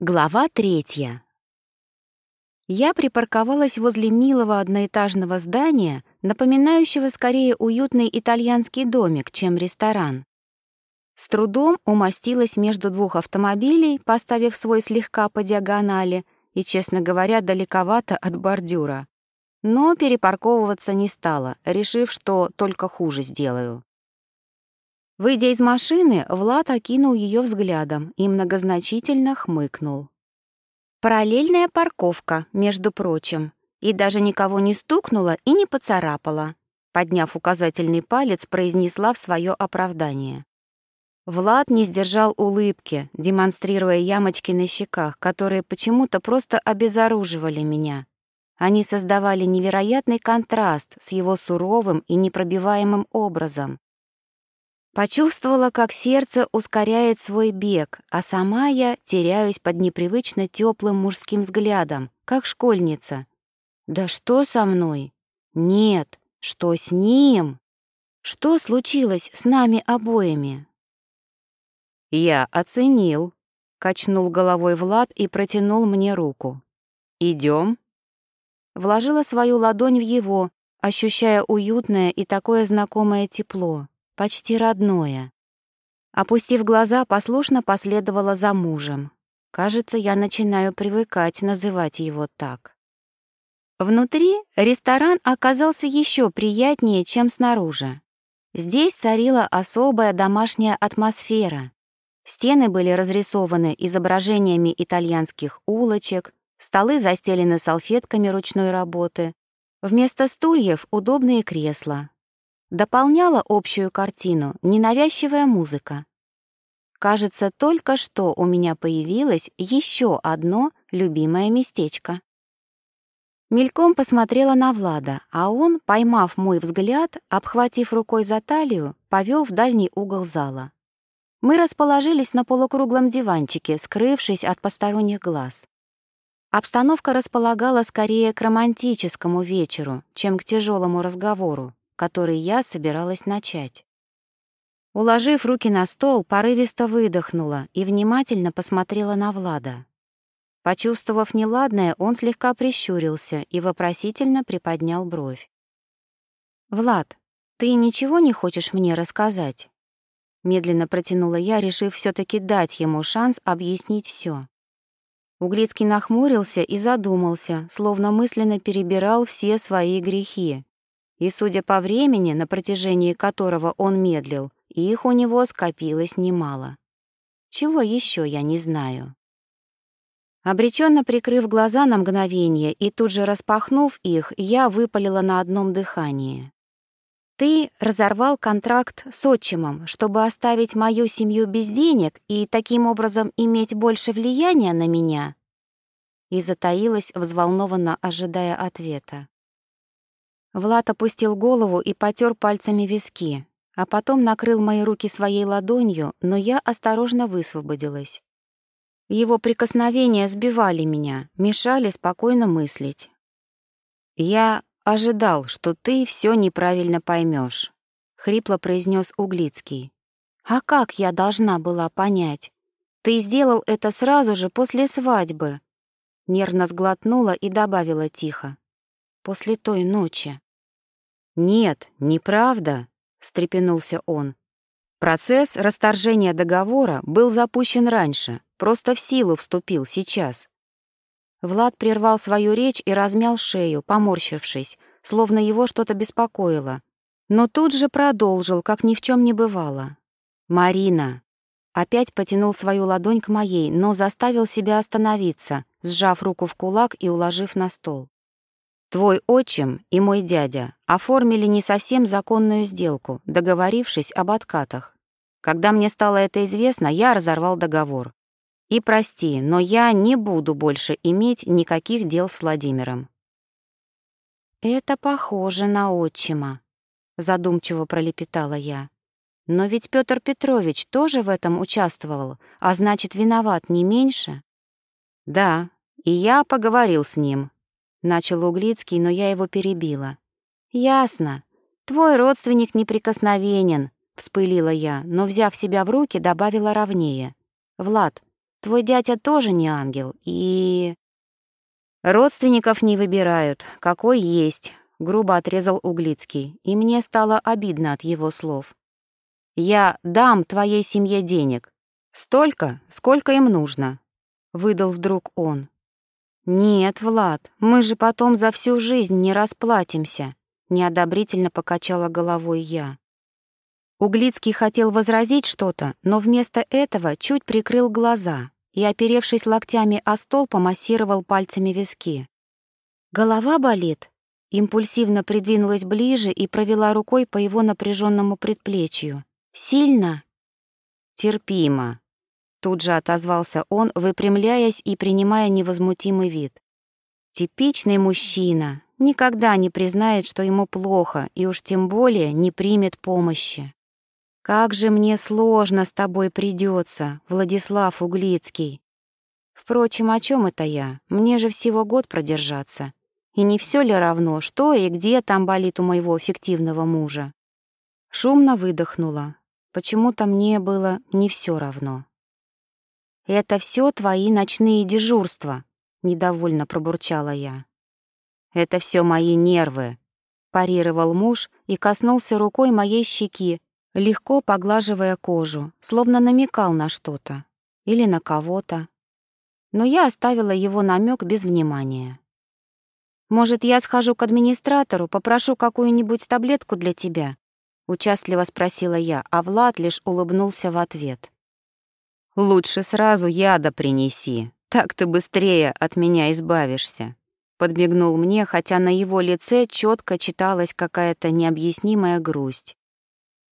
Глава третья. Я припарковалась возле милого одноэтажного здания, напоминающего скорее уютный итальянский домик, чем ресторан. С трудом умостилась между двух автомобилей, поставив свой слегка по диагонали и, честно говоря, далековато от бордюра. Но перепарковываться не стала, решив, что только хуже сделаю. Выйдя из машины, Влад окинул ее взглядом и многозначительно хмыкнул. Параллельная парковка, между прочим, и даже никого не стукнула и не поцарапала. Подняв указательный палец, произнесла в свое оправдание. Влад не сдержал улыбки, демонстрируя ямочки на щеках, которые почему-то просто обезоруживали меня. Они создавали невероятный контраст с его суровым и непробиваемым образом. Почувствовала, как сердце ускоряет свой бег, а сама я теряюсь под непривычно теплым мужским взглядом, как школьница. Да что со мной? Нет, что с ним? Что случилось с нами обоими? Я оценил, качнул головой Влад и протянул мне руку. Идем. Вложила свою ладонь в его, ощущая уютное и такое знакомое тепло почти родное. Опустив глаза, послушно последовала за мужем. Кажется, я начинаю привыкать называть его так. Внутри ресторан оказался еще приятнее, чем снаружи. Здесь царила особая домашняя атмосфера. Стены были разрисованы изображениями итальянских улочек, столы застелены салфетками ручной работы. Вместо стульев — удобные кресла, Дополняла общую картину ненавязчивая музыка. Кажется, только что у меня появилось еще одно любимое местечко. Мельком посмотрела на Влада, а он, поймав мой взгляд, обхватив рукой за талию, повел в дальний угол зала. Мы расположились на полукруглом диванчике, скрывшись от посторонних глаз. Обстановка располагала скорее к романтическому вечеру, чем к тяжелому разговору который я собиралась начать. Уложив руки на стол, порывисто выдохнула и внимательно посмотрела на Влада. Почувствовав неладное, он слегка прищурился и вопросительно приподнял бровь. «Влад, ты ничего не хочешь мне рассказать?» Медленно протянула я, решив все таки дать ему шанс объяснить все. Углицкий нахмурился и задумался, словно мысленно перебирал все свои грехи. И, судя по времени, на протяжении которого он медлил, их у него скопилось немало. Чего еще я не знаю. Обреченно прикрыв глаза на мгновение и тут же распахнув их, я выпалила на одном дыхании. «Ты разорвал контракт с отчимом, чтобы оставить мою семью без денег и таким образом иметь больше влияния на меня?» И затаилась, взволнованно ожидая ответа. Влад опустил голову и потер пальцами виски, а потом накрыл мои руки своей ладонью, но я осторожно высвободилась. Его прикосновения сбивали меня, мешали спокойно мыслить. «Я ожидал, что ты все неправильно поймешь», — хрипло произнес Углицкий. «А как я должна была понять? Ты сделал это сразу же после свадьбы». Нервно сглотнула и добавила тихо после той ночи. «Нет, неправда», — встрепенулся он. «Процесс расторжения договора был запущен раньше, просто в силу вступил сейчас». Влад прервал свою речь и размял шею, поморщившись, словно его что-то беспокоило. Но тут же продолжил, как ни в чем не бывало. «Марина!» Опять потянул свою ладонь к моей, но заставил себя остановиться, сжав руку в кулак и уложив на стол. Твой отчим и мой дядя оформили не совсем законную сделку, договорившись об откатах. Когда мне стало это известно, я разорвал договор. И прости, но я не буду больше иметь никаких дел с Владимиром. Это похоже на отчима, задумчиво пролепетала я. Но ведь Петр Петрович тоже в этом участвовал, а значит, виноват не меньше. Да, и я поговорил с ним, Начал Углицкий, но я его перебила. «Ясно. Твой родственник неприкосновенен», — вспылила я, но, взяв себя в руки, добавила ровнее. «Влад, Твой дядя тоже не ангел, и... Родственников не выбирают, какой есть, грубо отрезал Углицкий, и мне стало обидно от его слов. Я дам твоей семье денег. Столько, сколько им нужно, выдал вдруг он. Нет, Влад, мы же потом за всю жизнь не расплатимся, неодобрительно покачала головой я. Углицкий хотел возразить что-то, но вместо этого чуть прикрыл глаза и, оперевшись локтями о стол, помассировал пальцами виски. «Голова болит?» Импульсивно придвинулась ближе и провела рукой по его напряженному предплечью. «Сильно?» «Терпимо», — тут же отозвался он, выпрямляясь и принимая невозмутимый вид. «Типичный мужчина, никогда не признает, что ему плохо, и уж тем более не примет помощи. Как же мне сложно с тобой придется, Владислав Углицкий. Впрочем, о чем это я? Мне же всего год продержаться. И не все ли равно, что и где там болит у моего фиктивного мужа? Шумно выдохнула. Почему-то мне было не все равно. «Это все твои ночные дежурства», — недовольно пробурчала я. «Это все мои нервы», — парировал муж и коснулся рукой моей щеки, легко поглаживая кожу, словно намекал на что-то или на кого-то. Но я оставила его намек без внимания. «Может, я схожу к администратору, попрошу какую-нибудь таблетку для тебя?» — участливо спросила я, а Влад лишь улыбнулся в ответ. «Лучше сразу яда принеси, так ты быстрее от меня избавишься», — подмигнул мне, хотя на его лице четко читалась какая-то необъяснимая грусть.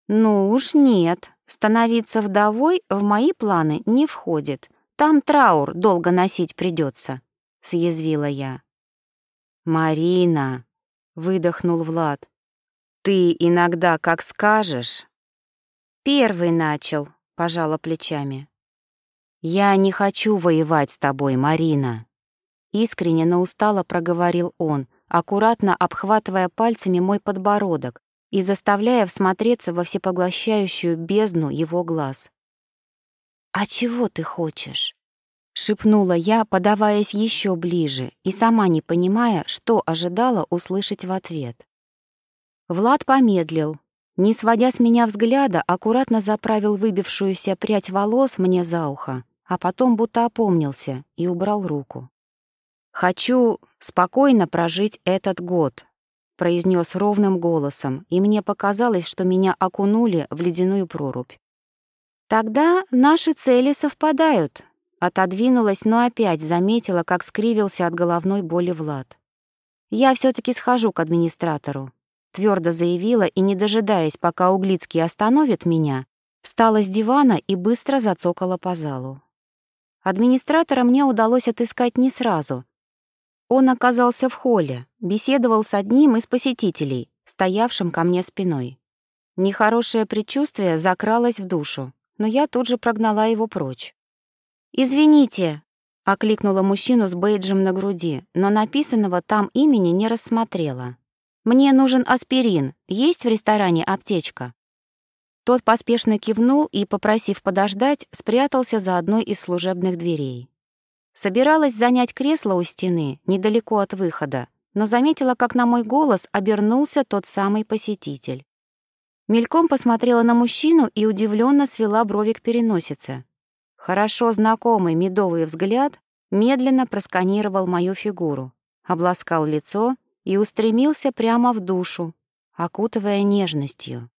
«Ну уж нет, становиться вдовой в мои планы не входит. Там траур долго носить придется», — съязвила я. «Марина», — выдохнул Влад, — «ты иногда как скажешь». «Первый начал», — пожала плечами. «Я не хочу воевать с тобой, Марина», — искренне, но устало проговорил он, аккуратно обхватывая пальцами мой подбородок, и заставляя всмотреться во всепоглощающую бездну его глаз. «А чего ты хочешь?» — шепнула я, подаваясь еще ближе и сама не понимая, что ожидала услышать в ответ. Влад помедлил, не сводя с меня взгляда, аккуратно заправил выбившуюся прядь волос мне за ухо, а потом будто опомнился и убрал руку. «Хочу спокойно прожить этот год, произнес ровным голосом, и мне показалось, что меня окунули в ледяную прорубь. «Тогда наши цели совпадают», — отодвинулась, но опять заметила, как скривился от головной боли Влад. «Я все таки схожу к администратору», — твердо заявила и, не дожидаясь, пока Углицкий остановит меня, встала с дивана и быстро зацокала по залу. Администратора мне удалось отыскать не сразу, он оказался в холле, беседовал с одним из посетителей, стоявшим ко мне спиной. Нехорошее предчувствие закралось в душу, но я тут же прогнала его прочь. «Извините», — окликнула мужчину с бейджем на груди, но написанного там имени не рассмотрела. «Мне нужен аспирин. Есть в ресторане аптечка?» Тот поспешно кивнул и, попросив подождать, спрятался за одной из служебных дверей. Собиралась занять кресло у стены, недалеко от выхода, но заметила, как на мой голос обернулся тот самый посетитель. Мельком посмотрела на мужчину и удивленно свела брови к переносице. Хорошо знакомый медовый взгляд медленно просканировал мою фигуру, обласкал лицо и устремился прямо в душу, окутывая нежностью.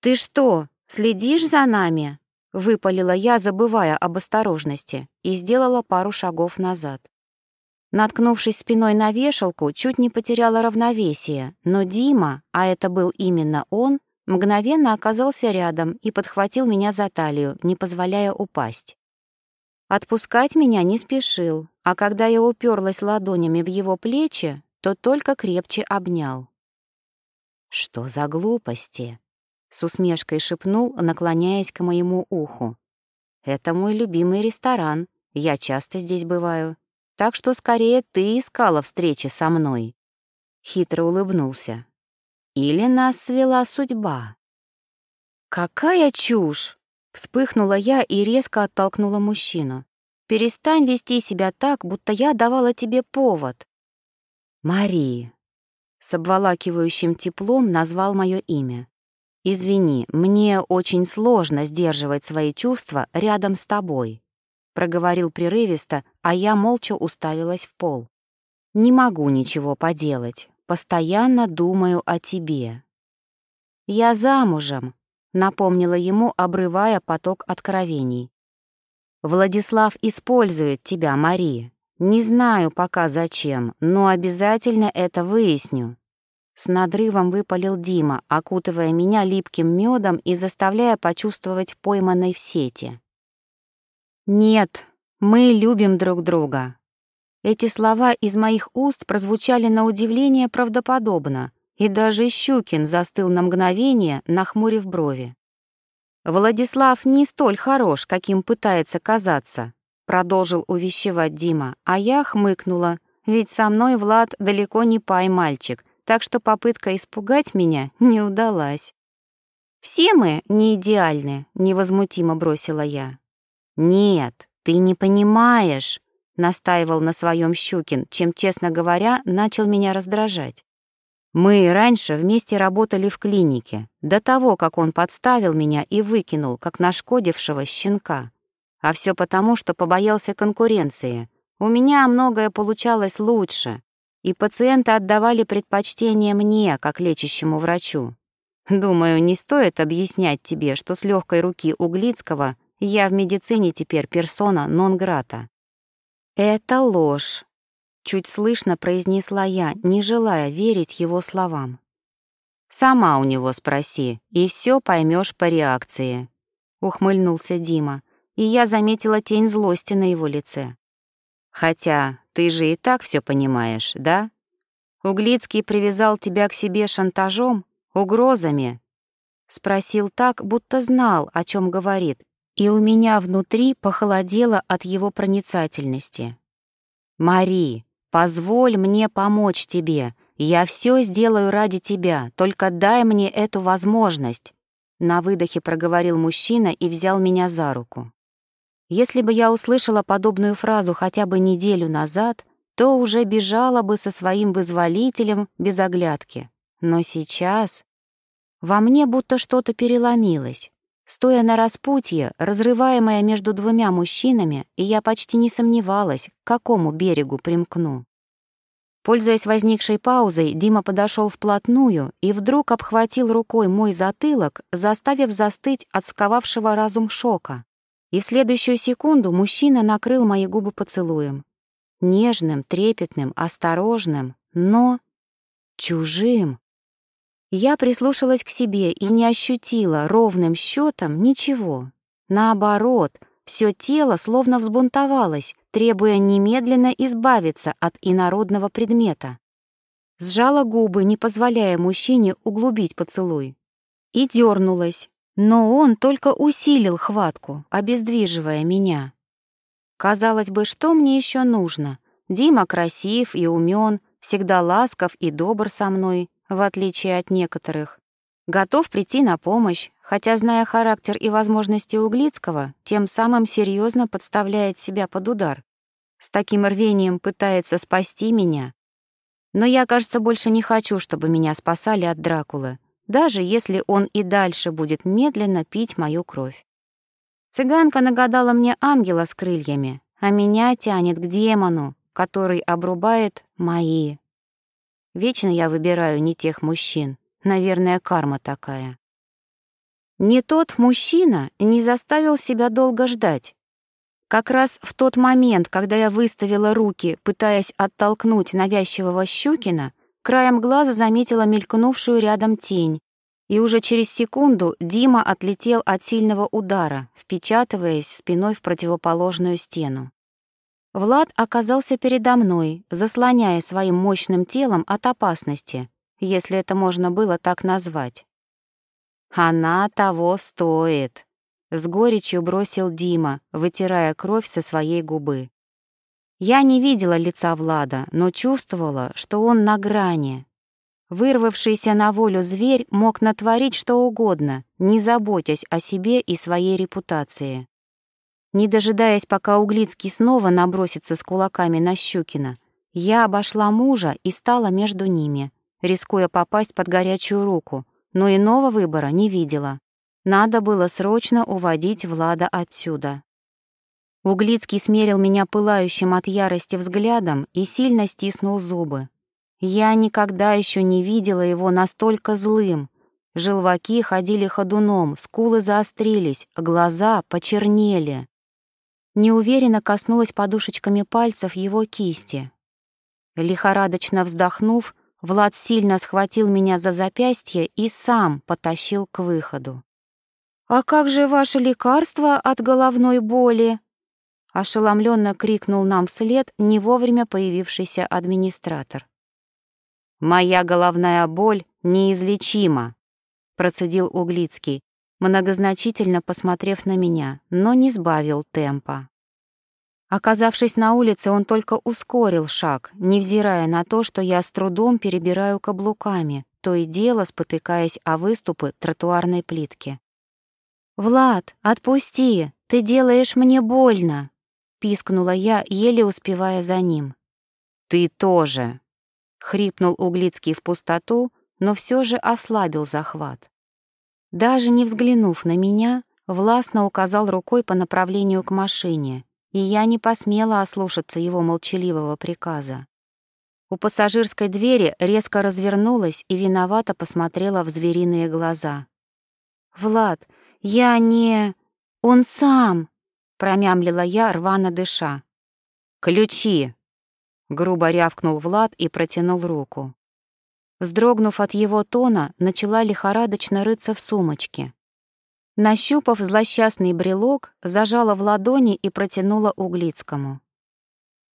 «Ты что, следишь за нами?» Выпалила я, забывая об осторожности, и сделала пару шагов назад. Наткнувшись спиной на вешалку, чуть не потеряла равновесие, но Дима, а это был именно он, мгновенно оказался рядом и подхватил меня за талию, не позволяя упасть. Отпускать меня не спешил, а когда я уперлась ладонями в его плечи, то только крепче обнял. «Что за глупости?» С усмешкой шепнул, наклоняясь к моему уху. «Это мой любимый ресторан. Я часто здесь бываю. Так что скорее ты искала встречи со мной». Хитро улыбнулся. «Или нас свела судьба?» «Какая чушь!» — Вспыхнула я и резко оттолкнула мужчину. «Перестань вести себя так, будто я давала тебе повод». «Мария», — с обволакивающим теплом назвал мое имя. «Извини, мне очень сложно сдерживать свои чувства рядом с тобой», — проговорил прерывисто, а я молча уставилась в пол. «Не могу ничего поделать, постоянно думаю о тебе». «Я замужем», — напомнила ему, обрывая поток откровений. «Владислав использует тебя, Мария. Не знаю пока зачем, но обязательно это выясню. С надрывом выпалил Дима, окутывая меня липким медом и заставляя почувствовать пойманной в сети. «Нет, мы любим друг друга». Эти слова из моих уст прозвучали на удивление правдоподобно, и даже Щукин застыл на мгновение, нахмурив брови. «Владислав не столь хорош, каким пытается казаться», продолжил увещевать Дима, а я хмыкнула, ведь со мной Влад далеко не пай-мальчик, так что попытка испугать меня не удалась. «Все мы не идеальны», — невозмутимо бросила я. «Нет, ты не понимаешь», — настаивал на своем Щукин, чем, честно говоря, начал меня раздражать. «Мы раньше вместе работали в клинике, до того, как он подставил меня и выкинул, как нашкодившего щенка. А все потому, что побоялся конкуренции. У меня многое получалось лучше, и пациенты отдавали предпочтение мне, как лечащему врачу. Думаю, не стоит объяснять тебе, что с легкой руки Углицкого я в медицине теперь персона нон-грата. Это ложь, чуть слышно произнесла я, не желая верить его словам. Сама у него спроси, и все поймешь по реакции, ухмыльнулся Дима, и я заметила тень злости на его лице. Хотя ты же и так все понимаешь, да? Углицкий привязал тебя к себе шантажом, угрозами. Спросил так, будто знал, о чем говорит, и у меня внутри похолодело от его проницательности. «Мари, позволь мне помочь тебе. Я все сделаю ради тебя, только дай мне эту возможность», на выдохе проговорил мужчина и взял меня за руку. Если бы я услышала подобную фразу хотя бы неделю назад, то уже бежала бы со своим вызволителем без оглядки. Но сейчас во мне будто что-то переломилось. Стоя на распутье, разрываемая между двумя мужчинами, и я почти не сомневалась, к какому берегу примкну. Пользуясь возникшей паузой, Дима подошел вплотную и вдруг обхватил рукой мой затылок, заставив застыть от сковавшего разум шока. И в следующую секунду мужчина накрыл мои губы поцелуем. Нежным, трепетным, осторожным, но чужим. Я прислушалась к себе и не ощутила ровным счетом ничего. Наоборот, все тело словно взбунтовалось, требуя немедленно избавиться от инородного предмета. Сжала губы, не позволяя мужчине углубить поцелуй. И дернулась, но он только усилил хватку, обездвиживая меня. Казалось бы, что мне еще нужно? Дима красив и умен, всегда ласков и добр со мной, в отличие от некоторых. Готов прийти на помощь, хотя, зная характер и возможности Углицкого, тем самым серьезно подставляет себя под удар. С таким рвением пытается спасти меня. Но я, кажется, больше не хочу, чтобы меня спасали от Дракулы даже если он и дальше будет медленно пить мою кровь. Цыганка нагадала мне ангела с крыльями, а меня тянет к демону, который обрубает мои. Вечно я выбираю не тех мужчин, наверное, карма такая. Не тот мужчина не заставил себя долго ждать. Как раз в тот момент, когда я выставила руки, пытаясь оттолкнуть навязчивого Щукина, краем глаза заметила мелькнувшую рядом тень, и уже через секунду Дима отлетел от сильного удара, впечатываясь спиной в противоположную стену. Влад оказался передо мной, заслоняя своим мощным телом от опасности, если это можно было так назвать. «Она того стоит», — с горечью бросил Дима, вытирая кровь со своей губы. Я не видела лица Влада, но чувствовала, что он на грани. Вырвавшийся на волю зверь мог натворить что угодно, не заботясь о себе и своей репутации. Не дожидаясь, пока Углицкий снова набросится с кулаками на Щукина, я обошла мужа и стала между ними, рискуя попасть под горячую руку, но иного выбора не видела. Надо было срочно уводить Влада отсюда. Углицкий смерил меня пылающим от ярости взглядом и сильно стиснул зубы. Я никогда еще не видела его настолько злым. Желваки ходили ходуном, скулы заострились, глаза почернели. Неуверенно коснулась подушечками пальцев его кисти. Лихорадочно вздохнув, Влад сильно схватил меня за запястье и сам потащил к выходу. «А как же ваше лекарство от головной боли?» Ошеломленно крикнул нам вслед не вовремя появившийся администратор. «Моя головная боль неизлечима», — процедил Углицкий, многозначительно посмотрев на меня, но не сбавил темпа. Оказавшись на улице, он только ускорил шаг, невзирая на то, что я с трудом перебираю каблуками, то и дело спотыкаясь о выступы тротуарной плитки. «Влад, отпусти! Ты делаешь мне больно!» — пискнула я, еле успевая за ним. «Ты тоже!» Хрипнул Углицкий в пустоту, но все же ослабил захват. Даже не взглянув на меня, властно указал рукой по направлению к машине, и я не посмела ослушаться его молчаливого приказа. У пассажирской двери резко развернулась и виновато посмотрела в звериные глаза. «Влад, я не... Он сам!» — промямлила я, рвано дыша. «Ключи!» Грубо рявкнул Влад и протянул руку. Вздрогнув от его тона, начала лихорадочно рыться в сумочке. Нащупав злосчастный брелок, зажала в ладони и протянула Углицкому.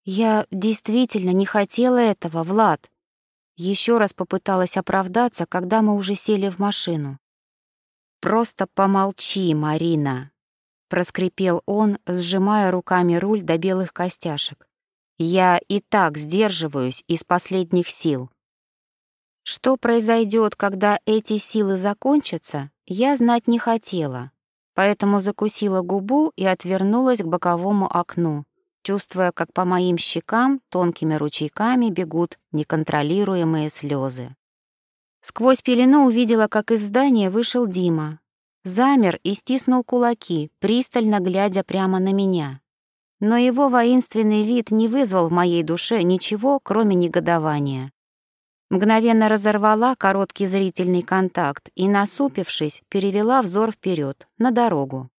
«Я действительно не хотела этого, Влад!» Еще раз попыталась оправдаться, когда мы уже сели в машину. «Просто помолчи, Марина!» — проскрипел он, сжимая руками руль до белых костяшек. Я и так сдерживаюсь из последних сил. Что произойдет, когда эти силы закончатся, я знать не хотела, поэтому закусила губу и отвернулась к боковому окну, чувствуя, как по моим щекам тонкими ручейками бегут неконтролируемые слезы. Сквозь пелену увидела, как из здания вышел Дима. Замер и стиснул кулаки, пристально глядя прямо на меня но его воинственный вид не вызвал в моей душе ничего, кроме негодования. Мгновенно разорвала короткий зрительный контакт и, насупившись, перевела взор вперед, на дорогу.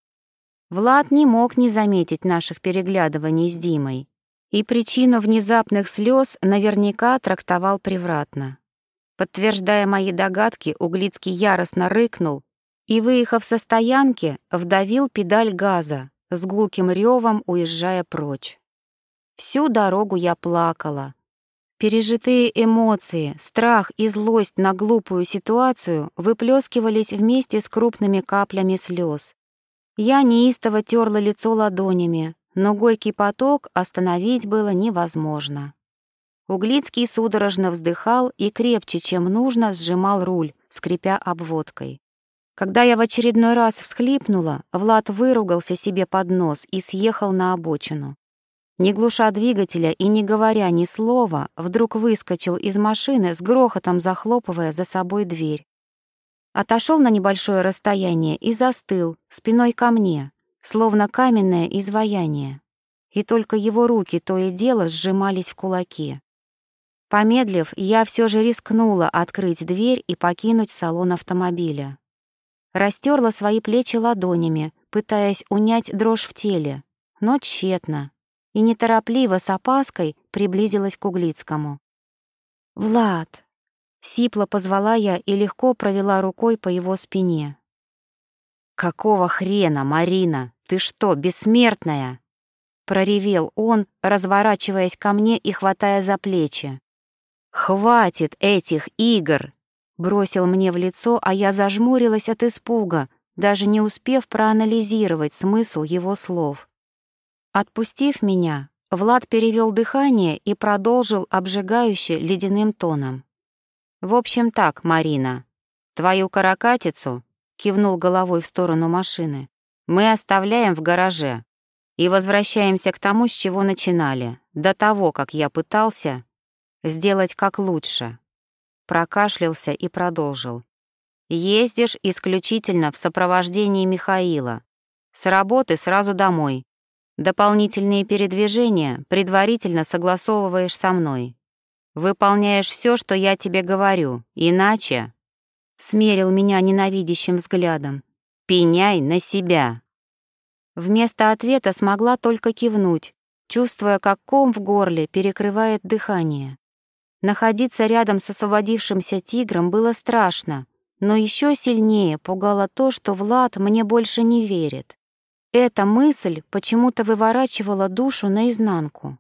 Влад не мог не заметить наших переглядываний с Димой, и причину внезапных слез наверняка трактовал превратно. Подтверждая мои догадки, Углицкий яростно рыкнул и, выехав со стоянки, вдавил педаль газа, с гулким ревом уезжая прочь. Всю дорогу я плакала. Пережитые эмоции, страх и злость на глупую ситуацию выплескивались вместе с крупными каплями слез. Я неистово терла лицо ладонями, но горький поток остановить было невозможно. Углицкий судорожно вздыхал и крепче, чем нужно, сжимал руль, скрипя обводкой. Когда я в очередной раз всхлипнула, Влад выругался себе под нос и съехал на обочину. Не глуша двигателя и не говоря ни слова, вдруг выскочил из машины с грохотом захлопывая за собой дверь. Отошел на небольшое расстояние и застыл, спиной ко мне, словно каменное изваяние. И только его руки то и дело сжимались в кулаки. Помедлив, я все же рискнула открыть дверь и покинуть салон автомобиля. Растерла свои плечи ладонями, пытаясь унять дрожь в теле, но тщетно, и неторопливо с опаской приблизилась к Углицкому. «Влад!» — сипло позвала я и легко провела рукой по его спине. «Какого хрена, Марина? Ты что, бессмертная?» Проревел он, разворачиваясь ко мне и хватая за плечи. «Хватит этих игр! Бросил мне в лицо, а я зажмурилась от испуга, даже не успев проанализировать смысл его слов. Отпустив меня, Влад перевел дыхание и продолжил обжигающе ледяным тоном. В общем так, Марина, твою каракатицу, кивнул головой в сторону машины, мы оставляем в гараже и возвращаемся к тому, с чего начинали, до того, как я пытался сделать как лучше. Прокашлялся и продолжил. Ездишь исключительно в сопровождении Михаила. С работы сразу домой. Дополнительные передвижения предварительно согласовываешь со мной. Выполняешь все, что я тебе говорю, иначе...» Смерил меня ненавидящим взглядом. «Пеняй на себя!» Вместо ответа смогла только кивнуть, чувствуя, как ком в горле перекрывает дыхание. Находиться рядом с освободившимся тигром было страшно, но еще сильнее пугало то, что Влад мне больше не верит. Эта мысль почему-то выворачивала душу наизнанку.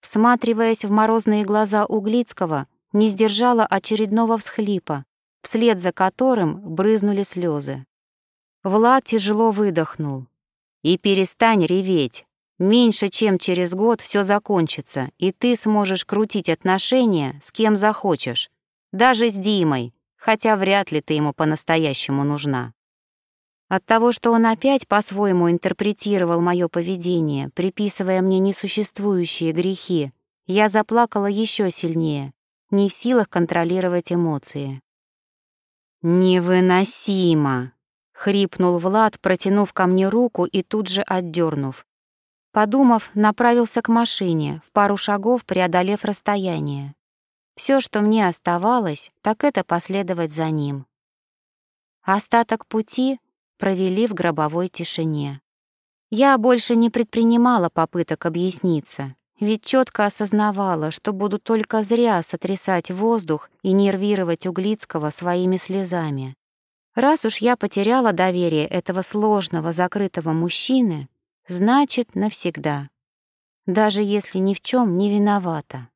Всматриваясь в морозные глаза Углицкого, не сдержала очередного всхлипа, вслед за которым брызнули слезы. Влад тяжело выдохнул. «И перестань реветь. Меньше чем через год все закончится, и ты сможешь крутить отношения с кем захочешь, даже с Димой, хотя вряд ли ты ему по-настоящему нужна. От того, что он опять по-своему интерпретировал мое поведение, приписывая мне несуществующие грехи, я заплакала еще сильнее, не в силах контролировать эмоции. «Невыносимо!» — хрипнул Влад, протянув ко мне руку и тут же отдернув. Подумав, направился к машине, в пару шагов преодолев расстояние. Все, что мне оставалось, так это последовать за ним. Остаток пути провели в гробовой тишине. Я больше не предпринимала попыток объясниться, ведь четко осознавала, что буду только зря сотрясать воздух и нервировать Углицкого своими слезами. Раз уж я потеряла доверие этого сложного, закрытого мужчины, значит, навсегда. Даже если ни в чем не виновата.